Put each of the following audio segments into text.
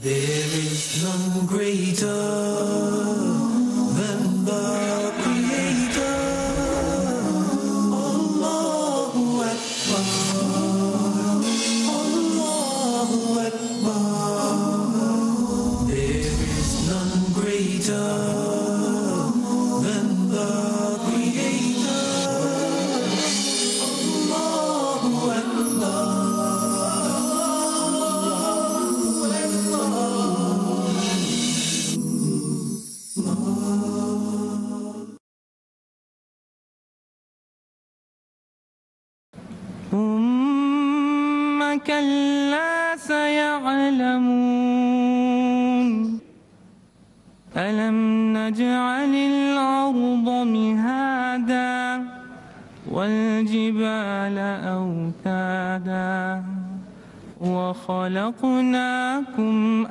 There is none greater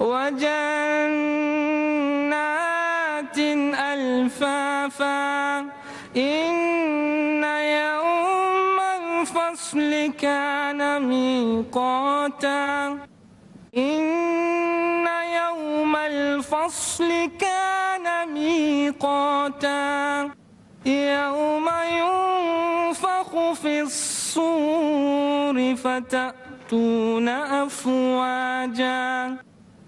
وجنات ألفافا. إن يوم الفصل كان ميقاتا. إن يوم الفصل كان ميقاتا. يوم ينفخ في الصور فتأتون أفواجا.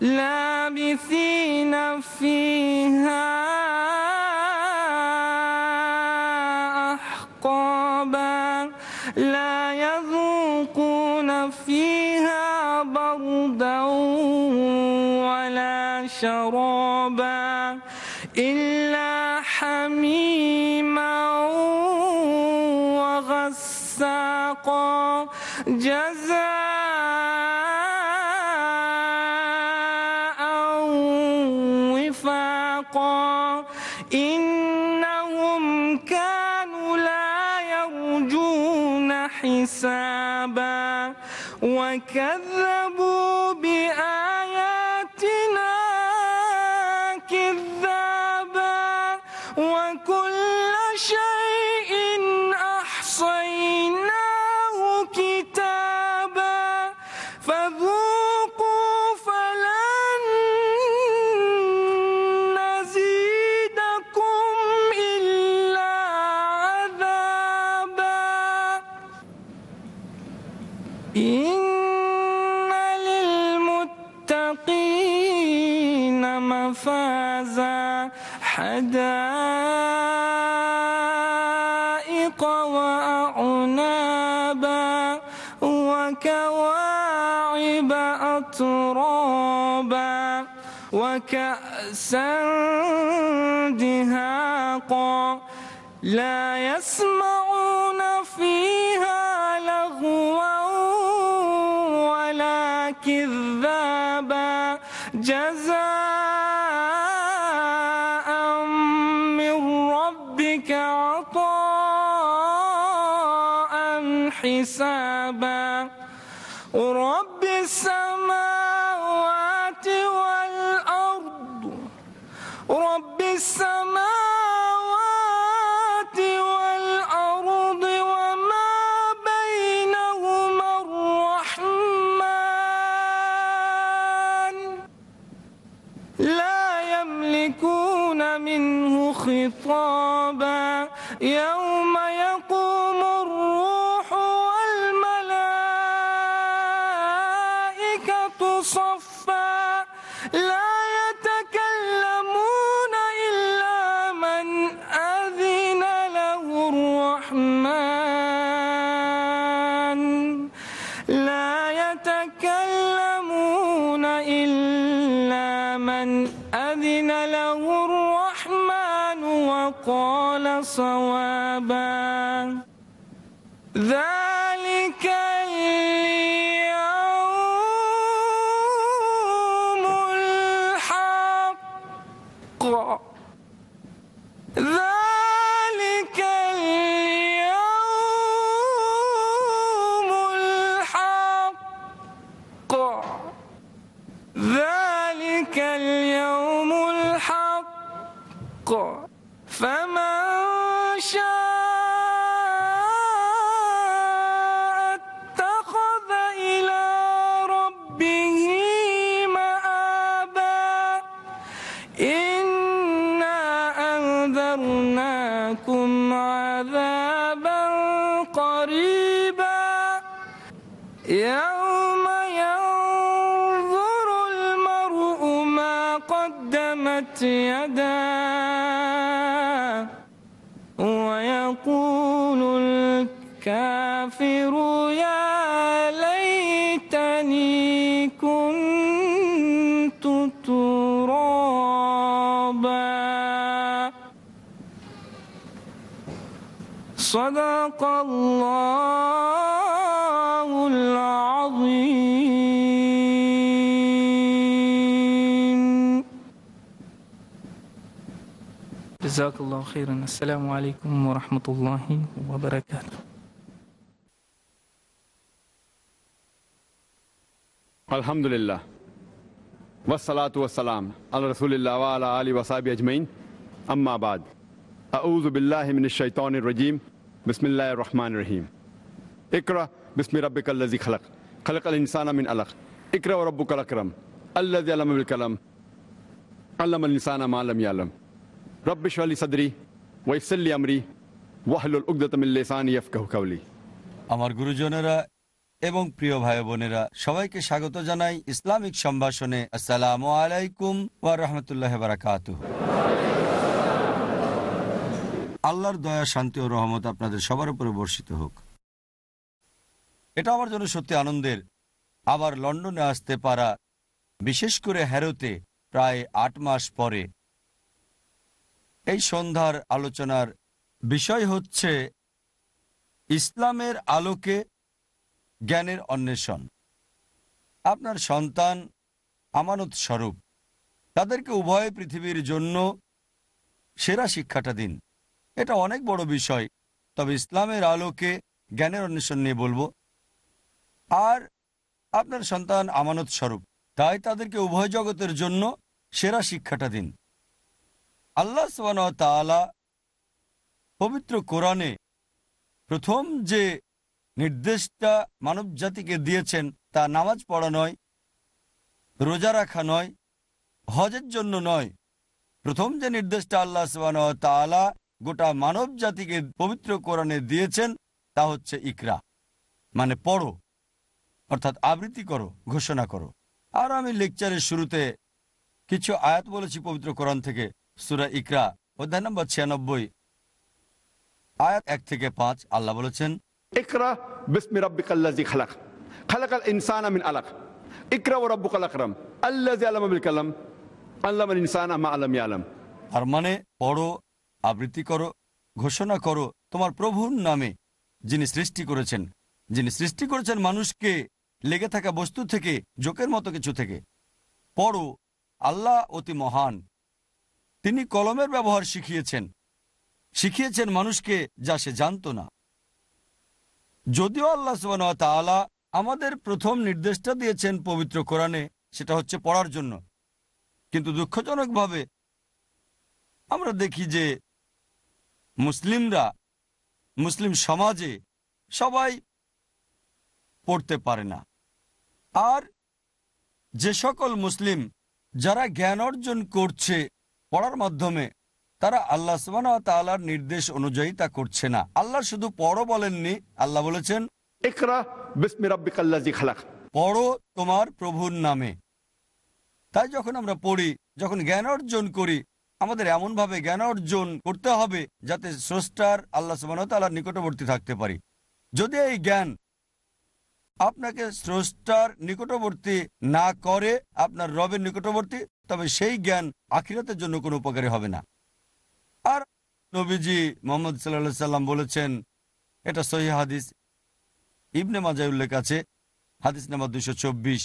لابثين فيها وكأسا دهاقا لا يسمعون فيها لغوا ولا كذابا جزاء ما أنذرناكم عذابا قريبا. يوم ينظر المرء ما قدمت يداه صدق الله العظيم. جزاك الله خيرا. السلام عليكم ورحمة الله وبركاته. الحمد لله والصلاة والسلام على رسول الله وعلى آله وصحبه أجمعين أما بعد أعوذ بالله من الشيطان الرجيم Bismillahir rahmanir rahim. Ikra bismi rabbikal ladzi khalaq. Khalaqal insana min alaq. Ikra wa rabbukal akram. Alladhi 'allama bil kalam. 'Allama al insana ma lam ya'lam. Rabbi shrah li sadri wa yassir li amri wahlul 'uqdatam min lisani yafqahu qawli. আমার গুরুজনেরা এবং প্রিয় ভাই বোনেরা সবাইকে স্বাগত জানাই Islamic সম্ভাষণে আসসালামু আলাইকুম ওয়া রহমতুল্লাহ বারাকাতু আল্লাহর দয়া, শান্তি ও রহমত আপনাদের সবার উপরে বর্ষিত হোক। এটা আমার জন্য সত্যি আনন্দের। আবার লন্ডনে আসতে পারা, বিশেষ করে হ্যারোতে, প্রায় আট মাস পরে। এই সন্ধ্যার আলোচনার বিষয় হচ্ছে ইসলামের আলোকে জ্ঞানের অন্বেষণ। আপনার সন্তান আমানত স্বরূপ। তাদেরকে উভয় পৃথিবীর জন্য সেরা শিক্ষাটা দিন। এটা অনেক বড় বিষয়। তবে ইসলামের আলোকে জ্ঞানের অন্বেষণ নিয়ে বলব। আর আপনার সন্তান আমানত স্বরূপ। তাই তাদেরকে উভয় জগতের জন্য সেরা শিক্ষাটা দিন। আল্লাহ তাআলা পবিত্র কোরআনে প্রথম যে নির্দেশটা মানব জাতিকে দিয়েছেন, তা নামাজ পড়া নয়, রোজা রাখা নয়, হজের জন্য নয়। প্রথম যে নির্দেশটা আল্লাহ তাআলা গোটা মানব জাতিকে পবিত্র কোরআনে দিয়েছেন তা হচ্ছে ইকরা। মানে পড়ো অর্থাৎ আবৃত্তি করো ঘোষণা করো। আর আমি লেকচারের শুরুতে কিছু আয়াত বলেছি পবিত্র কোরআন থেকে সুরা ইকরা অধ্যায় নম্বর ছিয়ানব্বই। আয়াত এক থেকে পাঁচ আল্লাহ বলেছেন আর মানে পড়ো আবৃত্তি করো, ঘোষণা করো তোমার প্রভুর নামে যিনি সৃষ্টি করেছেন। যিনি সৃষ্টি করেছেন মানুষকে লেগে থাকা বস্তু থেকে, জোকের মতো কিছু থেকে। পড়ো, আল্লাহ অতি মহান। তিনি কলমের ব্যবহার শিখিয়েছেন। শিখিয়েছেন মানুষকে যা সে জানত না। যদিও আল্লাহ সুবাহ তাআলা আমাদের প্রথম নির্দেশটা দিয়েছেন পবিত্র কোরআনে, সেটা হচ্ছে পড়ার জন্য। কিন্তু দুঃখজনকভাবে আমরা দেখি যে মুসলিমরা মুসলিম সমাজে সবাই পড়তে পারে না। আর যে সকল মুসলিম যারা জ্ঞান অর্জন করছে পড়ার মাধ্যমে তারা আল্লাহ সুবান তালার নির্দেশ অনুযায়ী তা করছে না। আল্লাহ শুধু পড়ো বলেননি আল্লাহ বলেছেন পড়ো তোমার প্রভুর নামে। তাই যখন আমরা পড়ি যখন জ্ঞান অর্জন করি আমাদের এমনভাবে জ্ঞান অর্জন করতে হবে যাতে স্রষ্টার আল্লাহ সুবাহতালার নিকটবর্তী থাকতে পারি। যদি এই জ্ঞান আপনাকে স্রষ্টার নিকটবর্তী না করে, আপনার রবের নিকটবর্তী, তবে সেই জ্ঞান আখিরাতের জন্য কোনো উপকারী হবে না। আর নবীজি মোহাম্মদ সাল্লা সাল্লাম বলেছেন, এটা সহি হাদিস। ইবনে মাজাই উল্লেখ আছে, হাদিস নাম্বার দুশো চব্বিশ।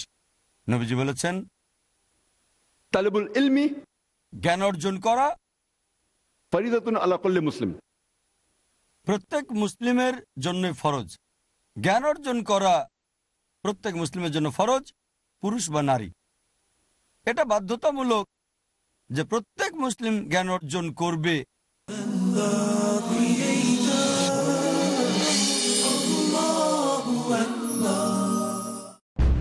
নবীজি বলেছেন, তালেবুল ইলমি জ্ঞান অর্জন করা। মুসলিম। প্রত্যেক মুসলিমের জন্য ফরজ। জ্ঞান অর্জন করা প্রত্যেক মুসলিমের জন্য ফরজ পুরুষ বা নারী। এটা বাধ্যতামূলক যে প্রত্যেক মুসলিম জ্ঞান অর্জন করবে।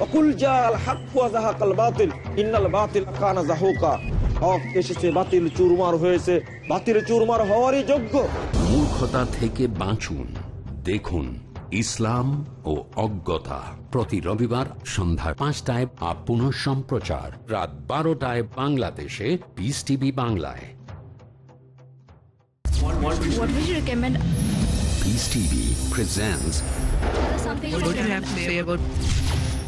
অকুল জাল হাক বাতিল ইন্নাল বাতিল কানা যাহুকা। হক এসেছে বাতিল চুরমার হয়েছে। বাতিল চুরমার হওয়ারই যোগ্য। মূর্খতা থেকে বাঁচুন। দেখুন ইসলাম ও অজ্ঞতা প্রতি রবিবার সন্ধ্যা পাঁচটায় আপ পুনঃ সম্প্রচার। রাত বারোটায় বাংলাদেশে পিস টিভি বাংলায়। Something What do you have to say about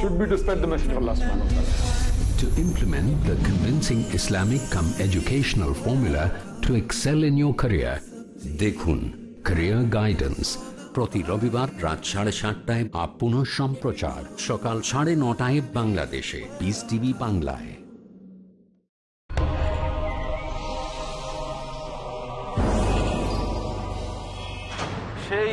should be to spread the message of Allah subhanahu wa ta'ala. To implement the convincing Islamic come educational formula to excel in your career. দেখুন career guidance প্রতি রবিবার রাত সাড়ে সাতটায় up সম্প্রচার সকাল সাড়ে নটায় বাংলাদেশে বিস টিভি বাংলায়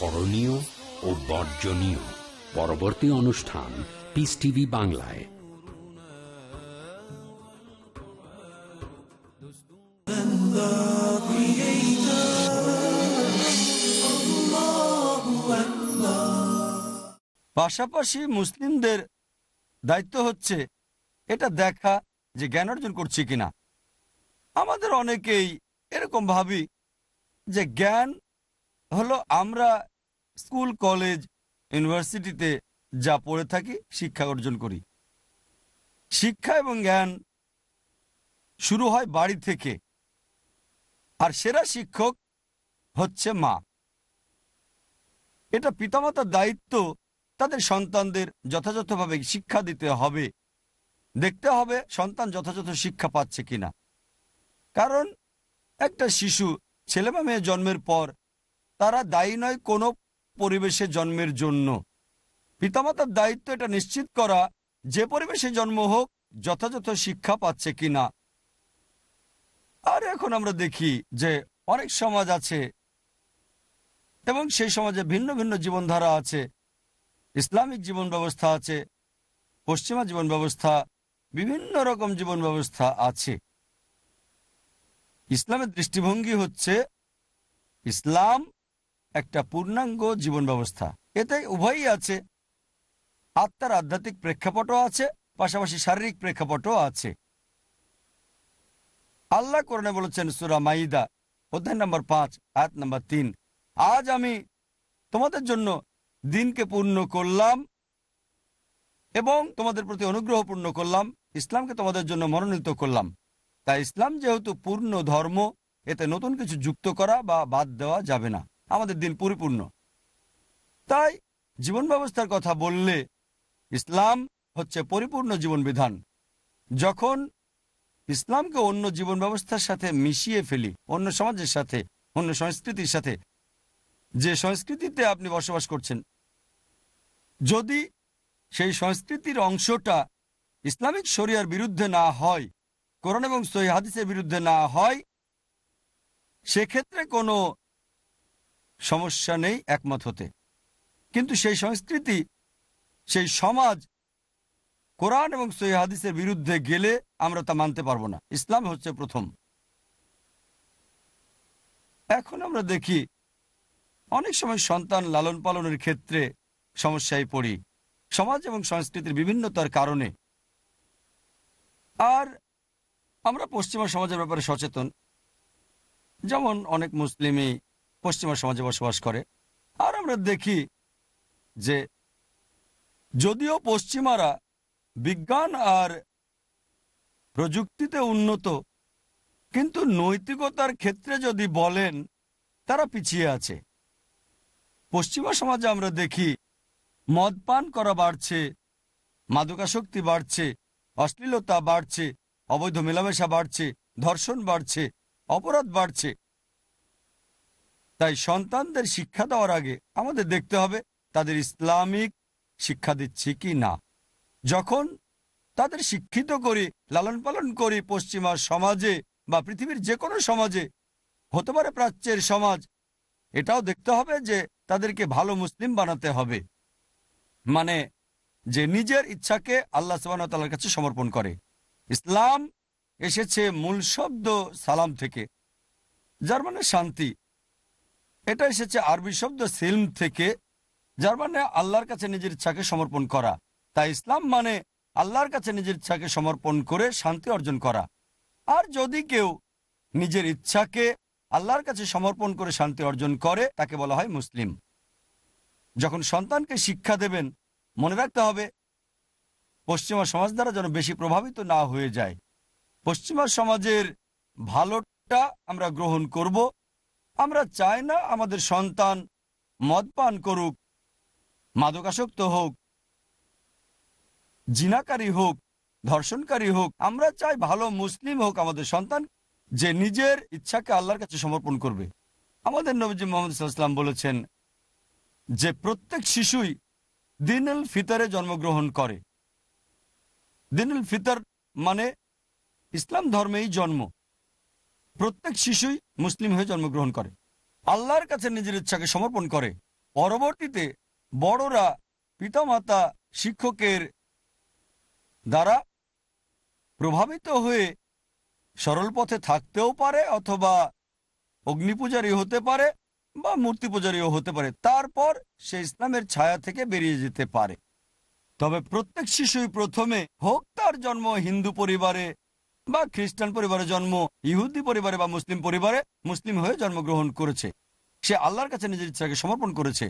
করণীয় ও বর্জনীয়। পরবর্তী অনুষ্ঠান পিস টিভি বাংলায়। পাশাপাশি মুসলিমদের দায়িত্ব হচ্ছে এটা দেখা যে জ্ঞান অর্জন করছি কিনা। আমাদের অনেকেই এরকম ভাবি যে জ্ঞান হলো আমরা স্কুল, কলেজ, ইউনিভার্সিটিতে যা পড়ে থাকি শিক্ষা অর্জন করি। শিক্ষা এবং জ্ঞান শুরু হয় বাড়ি থেকে। আর সেরা শিক্ষক হচ্ছে মা। এটা পিতামাতার দায়িত্ব, তাদের সন্তানদের যথাযথভাবে শিক্ষা দিতে হবে। দেখতে হবে সন্তান যথাযথ শিক্ষা পাচ্ছে কিনা। কারণ একটা শিশু ছেলে মেয়ে জন্মের পর তারা দায়ী নয় কোনো পরিবেশে জন্মের জন্য। পিতামাতার দায়িত্ব এটা নিশ্চিত করা যে পরিবেশে জন্ম হোক, যথাযথ শিক্ষা পাচ্ছে কিনা। আর এখন আমরা দেখি যে অনেক সমাজ আছে এবং সেই সমাজে ভিন্ন ভিন্ন জীবনধারা আছে। ইসলামিক জীবন ব্যবস্থা আছে, পশ্চিমা জীবন ব্যবস্থা, বিভিন্ন রকম জীবন ব্যবস্থা আছে। ইসলামের দৃষ্টিভঙ্গি হচ্ছে ইসলাম একটা পূর্ণাঙ্গ জীবন ব্যবস্থা এতে উভয়ই আছে। আত্মার আধ্যাত্মিক প্রেক্ষাপটও আছে, পাশাপাশি শারীরিক প্রেক্ষাপটও আছে। আল্লাহ কোরআনে বলেছেন, সুরা মাইদা, অধ্যায় নম্বর পাঁচ, আয়াত নম্বর তিন, আজ আমি তোমাদের জন্য দিনকে পূর্ণ করলাম এবং তোমাদের প্রতি অনুগ্রহ পূর্ণ করলাম, ইসলামকে তোমাদের জন্য মনোনীত করলাম। তাই ইসলাম যেহেতু পূর্ণ ধর্ম, এতে নতুন কিছু যুক্ত করা বা বাদ দেওয়া যাবে না। আমাদের দিন পরিপূর্ণ। তাই জীবন ব্যবস্থার কথা বললে ইসলাম হচ্ছে পরিপূর্ণ জীবন বিধান। যখন ইসলামকে অন্য জীবন ব্যবস্থার সাথে মিশিয়ে ফেলি, অন্য সমাজের সাথে, অন্য সংস্কৃতির সাথে, যে সংস্কৃতিতে আপনি বসবাস করছেন, যদি সেই সংস্কৃতির অংশটা ইসলামিক শরিয়ার বিরুদ্ধে না হয়, কোরআন এবং সহি হাদিসের বিরুদ্ধে না হয়, সেক্ষেত্রে কোনো সমস্যা নেই, একমত হতে। কিন্তু সেই সংস্কৃতি, সেই সমাজ, কোরআন এবং সহি হাদিসের বিরুদ্ধে গেলে আমরা তা মানতে পারব না। ইসলাম হচ্ছে প্রথম। এখন আমরা দেখি, অনেক সময় সন্তান লালন পালনের ক্ষেত্রে সমস্যায় পড়ি। সমাজ এবং সংস্কৃতির বিভিন্নতার কারণে। আর আমরা পশ্চিমা সমাজের ব্যাপারে সচেতন। যেমন অনেক মুসলিমই পশ্চিমা সমাজে বসবাস করে। আর আমরা দেখি যে যদিও পশ্চিমারা বিজ্ঞান আর প্রযুক্তিতে উন্নত, কিন্তু নৈতিকতার ক্ষেত্রে যদি বলেন, তারা পিছিয়ে আছে। পশ্চিমা সমাজে আমরা দেখি মদ পান করা বাড়ছে, মাদকাসক্তি বাড়ছে, অশ্লীলতা বাড়ছে, অবৈধ মেলামেশা বাড়ছে, ধর্ষণ বাড়ছে, অপরাধ বাড়ছে। তাই সন্তানদের শিক্ষা দেওয়ার আগে আমাদের দেখতে হবে তাদের ইসলামিক শিক্ষা দিচ্ছি কি না। যখন তাদের শিক্ষিত করি লালন পালন করি পশ্চিমা সমাজে বা পৃথিবীর যে কোনো সমাজে, হতে পারে প্রাচ্যের সমাজ, এটাও দেখতে হবে যে তাদেরকে ভালো মুসলিম বানাতে হবে। মানে যে নিজের ইচ্ছাকে আল্লাহ সাবানতালার কাছে সমর্পণ করে। ইসলাম এসেছে মূল শব্দ সালাম থেকে, যার মানে শান্তি। এটা এসেছে আরবি শব্দ সিলম থেকে, যার মানে আল্লাহর কাছে নিজের ইচ্ছাকে সমর্পণ করা। তাই ইসলাম মানে আল্লাহর কাছে নিজের ইচ্ছাকে সমর্পণ করে শান্তি অর্জন করা। আর যদি কেউ নিজের ইচ্ছাকে আল্লাহর কাছে সমর্পণ করে শান্তি অর্জন করে, তাকে বলা হয় মুসলিম। যখন সন্তানকে শিক্ষা দেবেন, মনে রাখতে হবে, পশ্চিমা সমাজ দ্বারা যেন বেশি প্রভাবিত না হয়ে যায়। পশ্চিমা সমাজের ভালোটা আমরা গ্রহণ করব আমরা চাই না আমাদের সন্তান মদ পান করুক, মাদকাসক্ত হোক, জিনাকারী হোক, ধর্ষণকারী হোক, আমরা চাই ভালো মুসলিম হোক আমাদের সন্তান যে নিজের ইচ্ছাকে আল্লাহর কাছে সমর্পণ করবে। আমাদের নবীজি মোহাম্মদ ইসলাম বলেছেন যে প্রত্যেক শিশুই দিনুল ফিতরে জন্মগ্রহণ করে। দিনুল ফিতর মানে ইসলাম ধর্মেই জন্ম। প্রত্যেক শিশুই মুসলিম হয়ে জন্মগ্রহণ করে। আল্লাহর কাছে নিজের ইচ্ছাকে সমর্পণ করে। পরবর্তীতে বড়রা পিতামাতা, শিক্ষকের দ্বারা প্রভাবিত হয়ে সরল পথে থাকতেও পারে অথবা অগ্নিপূজারী হতে পারে বা মূর্তি পূজারীও হতে পারে। তারপর সে ইসলামের ছায়া থেকে বেরিয়ে যেতে পারে। তবে প্রত্যেক শিশুই প্রথমে হোক তার জন্ম হিন্দু পরিবারে বা খ্রিস্টান পরিবারে জন্ম, ইহুদি পরিবারে বা মুসলিম পরিবারে মুসলিম হয়ে জন্মগ্রহণ করেছে। সে আল্লাহর কাছে নিজের ইচ্ছাকে সমর্পণ করেছে।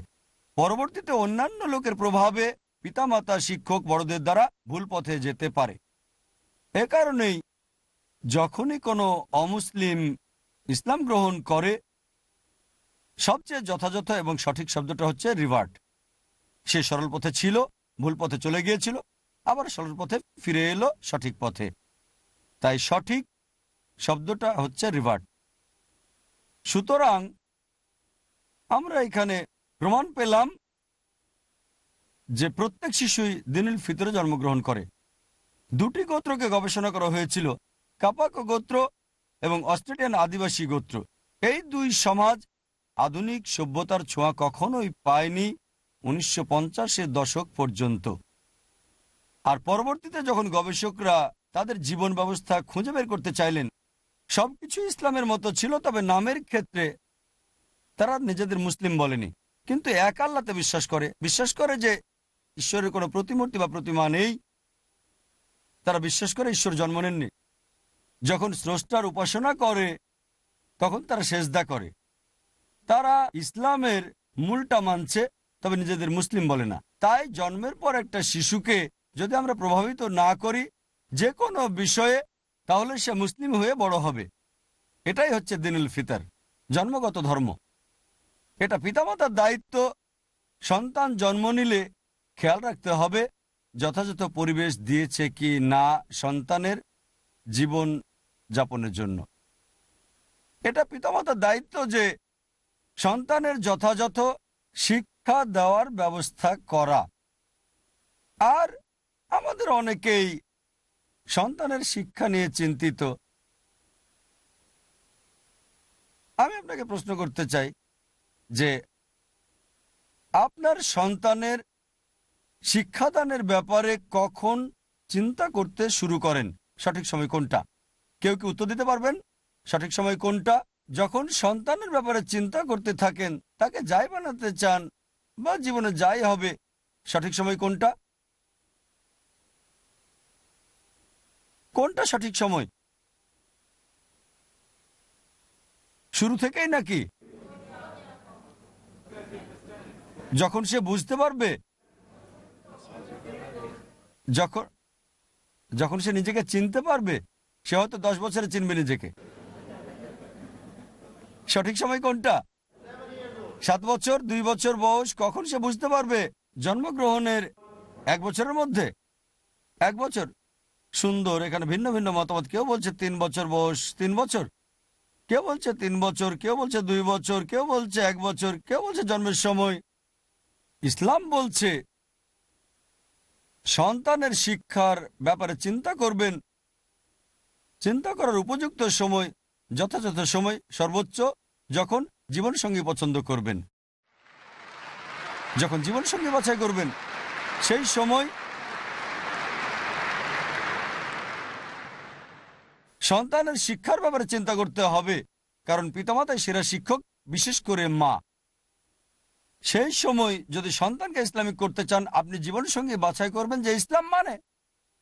পরবর্তীতে অন্যান্য লোকের প্রভাবে পিতামাতা, শিক্ষক বড়দের দ্বারা ভুল পথে যেতে পারে। এ কারণেই যখনই কোনো অমুসলিম ইসলাম গ্রহণ করে, সবচেয়ে যথাযথ এবং সঠিক শব্দটা হচ্ছে রিভার্ট সে সরল পথে ছিল, ভুল পথে চলে গিয়েছিল, আবার সরল পথে ফিরে এলো সঠিক পথে। তাই সঠিক শব্দটা হচ্ছে রিভার্ট সুতরাং আমরা এখানে প্রমাণ পেলাম যে প্রত্যেক শিশুই দিনুল ফিতরে জন্মগ্রহণ করে। দুটি গোত্রকে গবেষণা করা হয়েছিল, কাপাক গোত্র এবং অস্ট্রেলিয়ান আদিবাসী গোত্র। এই দুই সমাজ আধুনিক সভ্যতার ছোঁয়া কখনোই পায়নি উনিশশো দশক পর্যন্ত। আর পরবর্তীতে যখন গবেষকরা তাদের জীবন ব্যবস্থা খুঁজে বের করতে চাইলেন। সবকিছু ইসলামের মতো ছিল, তবে নামের ক্ষেত্রে তারা নিজেদের মুসলিম বলেনি। কিন্তু এক আল্লাতে বিশ্বাস করে। বিশ্বাস করে যে ঈশ্বরের কোনো প্রতিমূর্তি বা প্রতিমা নেই। তারা বিশ্বাস করে ঈশ্বর জন্ম নেননি। যখন স্রষ্টার উপাসনা করে, তখন তারা সেজদা করে। তারা ইসলামের মূলটা মানছে, তবে নিজেদের মুসলিম বলে না। তাই জন্মের পর একটা শিশুকে যদি আমরা প্রভাবিত না করি যে কোনো বিষয়ে তাহলে সে মুসলিম হয়ে বড় হবে। এটাই হচ্ছে দিনুল ফিতর, জন্মগত ধর্ম। এটা পিতামাতার দায়িত্ব। সন্তান জন্ম নিলে খেয়াল রাখতে হবে যথাযথ পরিবেশ দিয়েছে কি না সন্তানের জীবন যাপনের জন্য। এটা পিতামাতার দায়িত্ব যে সন্তানের যথাযথ শিক্ষা দেওয়ার ব্যবস্থা করা। আর আমাদের অনেকেই সন্তানের শিক্ষা নিয়ে চিন্তিত। আমি আপনাকে প্রশ্ন করতে চাই যে, আপনার সন্তানের শিক্ষাদানের ব্যাপারে কখন চিন্তা করতে শুরু করেন? সঠিক সময় কোনটা? কেউ কি উত্তর দিতে পারবেন? সঠিক সময় কোনটা? যখন সন্তানের ব্যাপারে চিন্তা করতে থাকেন, তাকে যাই বানাতে চান বা জীবনে যাই হবে, সঠিক সময় কোনটা? কোনটা সঠিক সময়? শুরু থেকেই নাকি? যখন সে বুঝতে পারবে, যখন যখন সে নিজেকে চিনতে পারবে, সে হয়তো দশ বছরে চিনবে নিজেকে। সঠিক সময় কোনটা? সাত বছর, দুই বছর বয়স, কখন সে বুঝতে পারবে জন্মগ্রহণের এক বছরের মধ্যে? এক বছর। সুন্দর, এখানে ভিন্ন ভিন্ন মতামত। কেউ বলছে তিন বছর বয়স, তিন বছর। কেউ বলছে তিন বছর, কেউ বলছে দুই বছর, কেউ বলছে এক বছর, কেউ বলছে জন্মের সময়। ইসলাম বলছে, সন্তানের শিক্ষার ব্যাপারে চিন্তা করবেন। চিন্তা করার উপযুক্ত সময়, যথাযথ সময়, সর্বোচ্চ যখন জীবনসঙ্গী পছন্দ করবেন। যখন জীবনসঙ্গী বাছাই করবেন, সেই সময় সন্তানের শিক্ষার ব্যাপারে চিন্তা করতে হবে। কারণ পিতামাতাই সেরা শিক্ষক, বিশেষ করে মা। সেই সময় যদি সন্তানকে ইসলামিক করতে চান, আপনি জীবনসঙ্গী বাছাই করবেন যে ইসলাম মানে।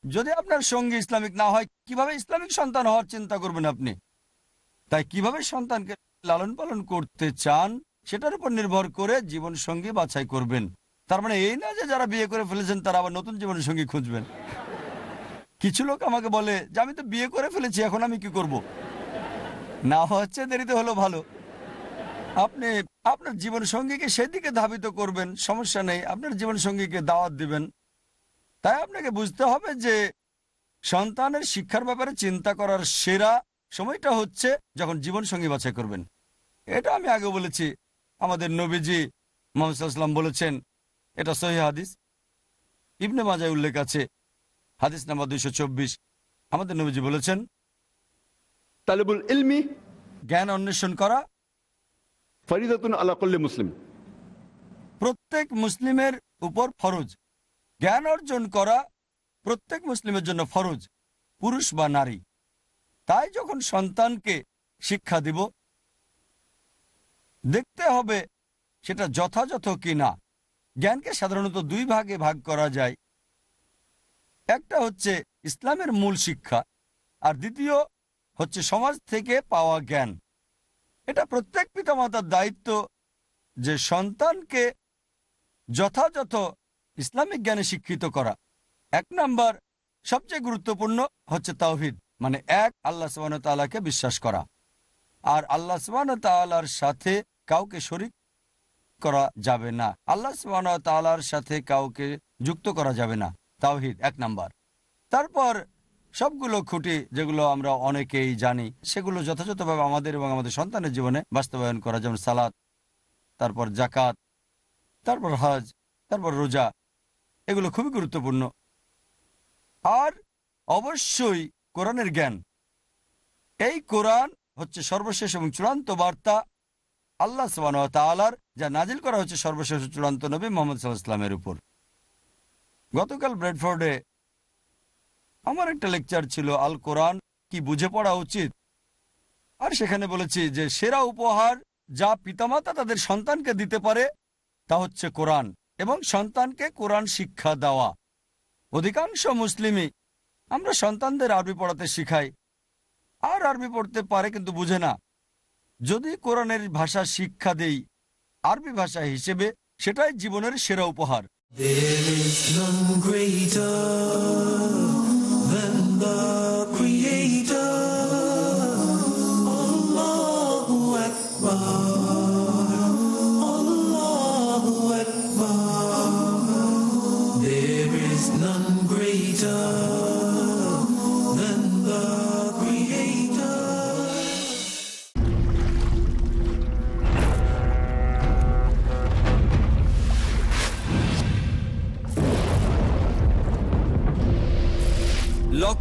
যদি আপনার সঙ্গী ইসলামিক না হয়, কীভাবে ইসলামিক সন্তান হওয়ার চিন্তা করবেন আপনি? তাই কীভাবে সন্তানকে লালন পালন করতে চান, সেটার উপর নির্ভর করে জীবন সঙ্গী বাছাই করবেন। তার মানে এই না যে যারা বিয়ে করে ফেলেছেন, তারা আবার নতুন জীবন সঙ্গী খুঁজবেন। কিছু লোক আমাকে বলে, যে আমি তো বিয়ে করে ফেলেছি, এখন আমি কি করব। না হচ্ছে দেরিতে হলো ভালো। আপনি, আপনার জীবন সঙ্গীকে সেদিকে ধাবিত করবেন, সমস্যা নেই। আপনার জীবন সঙ্গীকে দাওয়াত দিবেন। তাই আপনাকে বুঝতে হবে যে সন্তানের শিক্ষার ব্যাপারে চিন্তা করার সেরা সময়টা হচ্ছে যখন জীবন সঙ্গী বাছাই করবেন। এটা আমি আগে বলেছি। আমাদের নবীজি মোহাম্মদাম বলেছেন, এটা সহি হাদিস। ইবনে মাজায় উল্লেখ আছে হাদিস নাম্বার দুইশো চব্বিশ। আমাদের নবীজি বলেছেন তালেবুল ইলমি জ্ঞান অন্বেষণ করা ফরিদাতুন আলা কুল্লি মুসলিম। প্রত্যেক মুসলিমের উপর ফরজ। জ্ঞান অর্জন করা প্রত্যেক মুসলিমের জন্য ফরজ পুরুষ বা নারী। তাই যখন সন্তানকে শিক্ষা দিব দেখতে হবে সেটা যথাযথ কি না জ্ঞানকে সাধারণত দুই ভাগে ভাগ করা যায়। একটা হচ্ছে ইসলামের মূল শিক্ষা, আর দ্বিতীয় হচ্ছে সমাজ থেকে পাওয়া জ্ঞান। এটা প্রত্যেক পিতামাতার দায়িত্ব যে সন্তানকে যথাযথ ইসলামিক জ্ঞানে শিক্ষিত করা। এক নাম্বার, সবচেয়ে গুরুত্বপূর্ণ হচ্ছে তাওহিদ মানে এক, আল্লাহ সুবান তাল্লাহকে বিশ্বাস করা। আর আল্লাহ সুবান তাল্লার সাথে কাউকে শরিক করা যাবে না। আল্লাহ সুবান তাল্লার সাথে কাউকে যুক্ত করা যাবে না। তাওহিদ, এক নাম্বার। তারপর সবগুলো খুঁটি যেগুলো আমরা অনেকেই জানি, সেগুলো যথাযথভাবে আমাদের এবং আমাদের সন্তানের জীবনে বাস্তবায়ন করা, যেমন সালাদ তারপর জাকাত তারপর হজ, তারপর রোজা, এগুলো খুবই গুরুত্বপূর্ণ। আর অবশ্যই কোরআনের জ্ঞান। এই কোরআন হচ্ছে সর্বশেষ এবং চূড়ান্ত বার্তা আল্লাহ সবান তালার যা নাজিল করা হচ্ছে সর্বশেষ চূড়ান্ত নবী মোহাম্মদ সাল্লাহ ইসলামের উপর। গতকাল ব্রেডফোর্ডে আমার একটা লেকচার ছিল আল কোরআন কি বুঝে পড়া উচিত। আর সেখানে বলেছি যে সেরা উপহার যা পিতামাতা তাদের সন্তানকে দিতে পারে তা হচ্ছে কোরআন এবং সন্তানকে কোরআন শিক্ষা দেওয়া। অধিকাংশ মুসলিমই আমরা সন্তানদের আরবি পড়াতে শিখাই, আর আরবি পড়তে পারে কিন্তু বুঝে না। যদি কোরআনের ভাষা শিক্ষা দেই, আরবি ভাষা হিসেবে সেটাই জীবনের সেরা উপহার। There is none greater than the